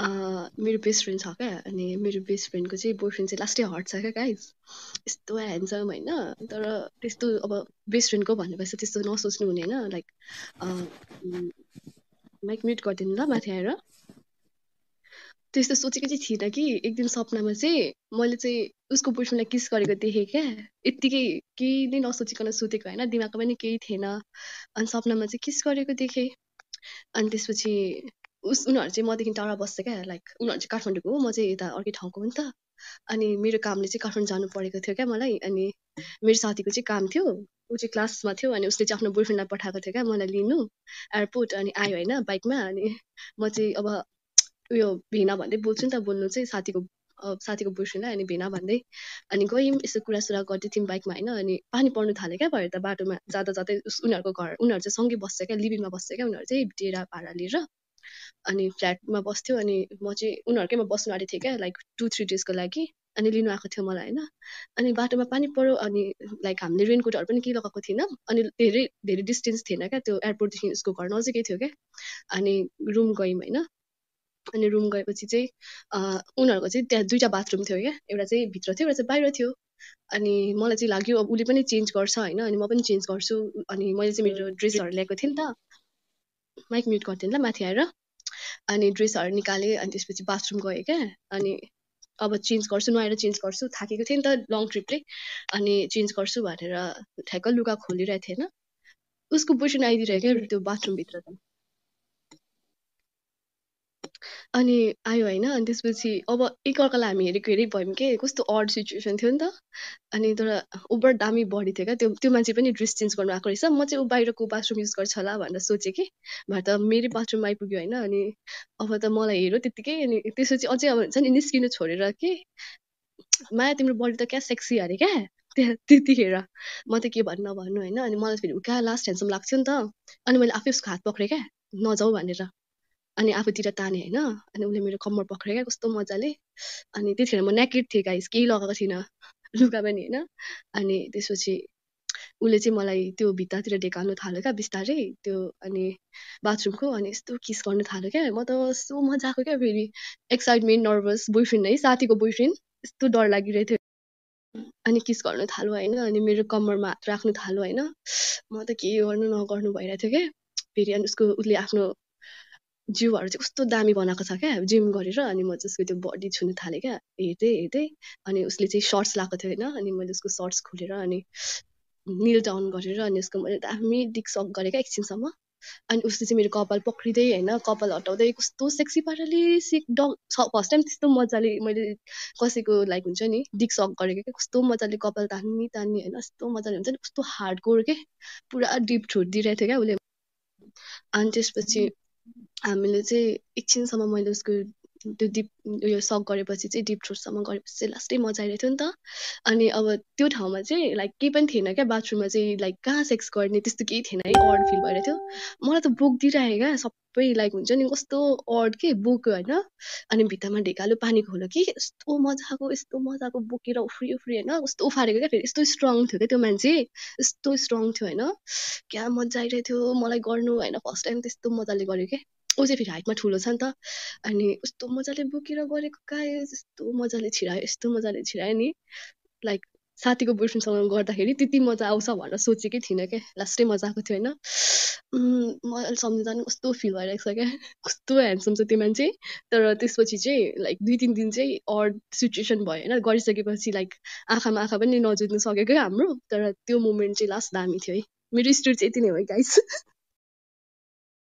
मेरो best friend छ क्या अनि मेरो बेस्ट फ्रेन्डको चाहिँ बोय फ्रेन्ड चाहिँ लास्टै हट छ क्या गाइज यस्तो ह्यान्डसम होइन तर त्यस्तो अब बेस्ट फ्रेन्डको भनेपछि त्यस्तो नसोच्नु हुने होइन लाइक माइक म्युट गरिदिनु ल माथि आएर। त्यस्तो सोचेको चाहिँ थिइनँ कि एक दिन सपनामा चाहिँ मैले चाहिँ उसको बोयफ्रेन्डलाई किस गरेको देखेँ क्या। यत्तिकै केही नै नसोचिकन सुतेको होइन दिमागमा पनि केही थिएन। अनि सपनामा चाहिँ किस गरेको देखेँ। अनि त्यसपछि उस उनीहरू चाहिँ मदेखि टाढा बस्छ क्या लाइक उनीहरू चाहिँ काठमाडौँको हो म चाहिँ यता अर्कै ठाउँको हो नि त। अनि मेरो कामले चाहिँ काठमाडौँ जानु परेको थियो क्या मलाई अनि मेरो साथीको चाहिँ काम थियो ऊ चाहिँ क्लासमा थियो अनि उसले चाहिँ आफ्नो बोयफ्रेन्डलाई पठाएको थियो क्या मलाई लिनु एयरपोर्ट अनि आयो होइन बाइकमा अनि म चाहिँ अब उयो भेना भन्दै बोल्छु नि त बोल्नु चाहिँ साथीको साथीको बोयफ्रेन्डलाई अनि भेना भन्दै अनि गयौँ यसो कुरासुरा गर्दै थियौँ बाइकमा होइन अनि पानी पर्नु थाल्यो क्या भएर त बाटोमा जाँदा जाँदै उनीहरूको घर उनीहरू चाहिँ सँगै बस्छ क्या लिभिङमा बस्छ क्या उनीहरू चाहिँ डेरा भाडा लिएर। अनि फ्ल्याटमा बस्थ्यो अनि म चाहिँ उनीहरूकैमा बस्नु आँटेको थिएँ क्या लाइक टु थ्री डेजको लागि। अनि लिनु आएको थियो मलाई होइन। अनि बाटोमा पानी पऱ्यो अनि लाइक हामीले रेनकोटहरू पनि केही लगाएको थिएन। अनि धेरै धेरै डिस्टेन्स थिएन क्या त्यो एयरपोर्टदेखि उसको घर नजिकै थियो क्या। अनि रुम गयौँ होइन। अनि रुम गएपछि चाहिँ उनीहरूको चाहिँ त्यहाँ दुइटा बाथरुम थियो क्या। एउटा चाहिँ भित्र थियो एउटा चाहिँ बाहिर थियो। अनि मलाई चाहिँ लाग्यो अब उसले पनि चेन्ज गर्छ होइन। अनि म पनि चेन्ज गर्छु। अनि मैले चाहिँ मेरो ड्रेसहरू ल्याएको थिएँ नि त। माइक म्युट गरिदिनु ल माथि आएर। अनि ड्रेसहरू निकालेँ अनि त्यसपछि बाथरुम गएँ क्या। अनि अब चेन्ज गर्छु नुहाएर चेन्ज गर्छु थाकेको थिएँ नि त लङ ट्रिपले अनि चेन्ज गर्छु भनेर ठ्याक्क लुगा खोलिरहेको थिएँ होइन उसको बोयफ्रेन्ड आइदिइरहेको क्या त्यो बाथरुमभित्र त अनि आयो होइन अनि त्यसपछि अब एकअर्कालाई हामी हेरेको हेरि भयौँ कि कस्तो अड सिचुएसन थियो नि त। अनि तर ओभर दामी बडी थियो क्या त्यो त्यो मान्छे पनि ड्रेस चेन्ज गर्नु आएको रहेछ। म चाहिँ ऊ बाहिरको बाथरुम युज गर्छ होला भनेर सोचेँ कि। भए त मेरै बाथरुममा आइपुग्यो होइन अनि अब त मलाई हेऱ्यो त्यत्तिकै अनि त्यसपछि अझै अब हुन्छ नि निस्किनु छोडेर के माया तिम्रो बडी त क्या सेक्सी अरे क्या त्यहाँ त्यतिखेर। म त के भन्नु नभन्नु होइन अनि मलाई फेरि क्या लास्ट ह्यान्डसम लाग्थ्यो नि त। अनि मैले आफै उसको हात पक्रेँ क्या नजाऊ भनेर। अनि आफूतिर ताने होइन अनि उसले मेरो कम्मर पक्रेँ क्या कस्तो मजाले। अनि त्यतिखेर म नेकेड थिएँ गाइस केही लगाएको थिइनँ। लुगा पनि होइन। अनि त्यसपछि उसले चाहिँ मलाई त्यो भित्तातिर ढेकाल्नु थाल्यो क्या बिस्तारै। त्यो अनि बाथरुमको अनि यस्तो किस गर्नु थाल्यो क्या। म त यस्तो मजा आएको क्या फेरि। एक्साइटमेन्ट नर्भस बोयफ्रेन्ड है साथीको बोयफ्रेन्ड यस्तो डर लागिरहेको थियो अनि किस गर्नु थाल्यो होइन अनि मेरो कम्मरमा हात राख्नु थाल्यो होइन। म त के गर्नु नगर्नु भइरहेको थियो क्या। फेरि अनि उसको उसले आफ्नो जिउहरू चाहिँ कस्तो दामी बनाएको छ क्या। जिम गरेर अनि म चाहिँ उसको त्यो बडी छुनु थालेँ क्या। हेर्दै हेर्दै अनि उसले चाहिँ सर्ट्स लगाएको थियो होइन। अनि मैले उसको सर्ट्स खोलेर अनि निल डाउन गरेर अनि उसको मैले दामी डिक सक गरेँ क्या एकछिनसम्म। अनि उसले चाहिँ मेरो कपाल पक्रिँदै होइन कपाल हटाउँदै कस्तो सेक्सी पाराले सिक फर्स्ट टाइम त्यस्तो मजाले मैले कसैको लाइक हुन्छ नि डिक सक गरेको क्या। कस्तो मजाले कपाल तान्नी तान्नी होइन कस्तो मजाले हुन्छ नि कस्तो हार्ड कोर के। पुरा डिप छुट दिइरहेको थियो क्या उसले। अनि त्यसपछि हामीले चाहिँ एकछिनसम्म मैले उसको त्यो डिप उयो सक गरेपछि चाहिँ डिप थ्रोटसम्म गरेपछि चाहिँ लास्टै मजा आइरहेको थियो नि त। अनि अब त्यो ठाउँमा चाहिँ लाइक केही पनि थिएन क्या बाथरुममा चाहिँ लाइक कहाँ सेक्स गर्ने त्यस्तो केही थिएन है अड फिल भइरहेको थियो। मलाई त बोकिदिइरहेँ क्या सबै लाइक हुन्छ नि कस्तो अड के बोक्यो होइन। अनि भित्तामा ढेकालो पानी खोल्यो कि यस्तो मजाको यस्तो मजाको बोकेर उफ्री उफ्री होइन। कस्तो उफारेको क्या फेरि यस्तो स्ट्रङ थियो क्या त्यो मान्छे। यस्तो स्ट्रङ थियो होइन। क्या मजा आइरहेको थियो मलाई गर्नु होइन फर्स्ट टाइम त्यस्तो मजाले गर्यो क्या। ऊ चाहिँ फेरि हाइटमा ठुलो छ नि त। अनि कस्तो मजाले बोकेर गरेको गायो यस्तो मजाले छिरायो यस्तो मजाले छिरायो नि। लाइक साथीको बोयफ्रेन्डसँग गर्दाखेरि त्यति मजा आउँछ भनेर सोचेकै थिइनँ क्या लास्टै मजा आएको थियो होइन। मैले सम्झिँदा पनि कस्तो फिल भइरहेको छ क्या कस्तो ह्यान्डसम छ त्यो मान्छे। तर त्यसपछि चाहिँ लाइक दुई तिन दिन चाहिँ अड सिचुएसन भयो होइन। गरिसकेपछि लाइक आँखामा आँखा पनि नजुत्नु सकेको हाम्रो। तर त्यो मोमेन्ट चाहिँ लास्ट दामी थियो है। मेरो स्टोरी चाहिँ यति नै है गाइस